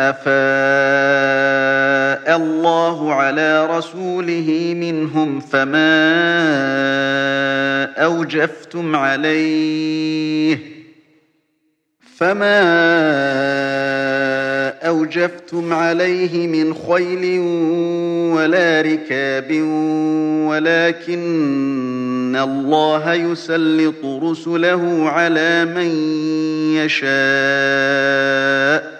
أفاء الله على رسوله منهم فما أوجفتم عليه فما أوجفتم عليه من خيل ولا ركاب ولكن الله يسلط رسله على من يشاء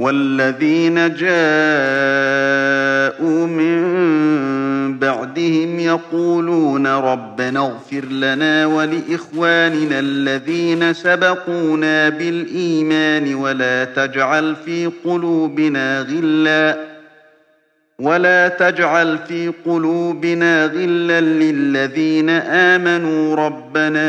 والذين جاءوا من بعدهم يقولون ربنا اغفر لنا ولإخواننا الذين سبقونا بالإيمان ولا تجعل في قلوبنا غلا ولا تجعل في قلوبنا غلا للذين آمنوا ربنا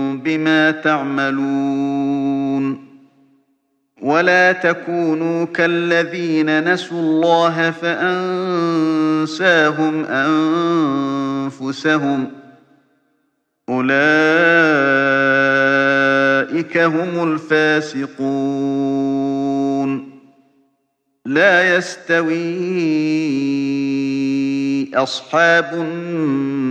بما تعملون ولا تكونوا كالذين نسوا الله فأنساهم أنفسهم أولئك هم الفاسقون لا يستوي أصحاب النار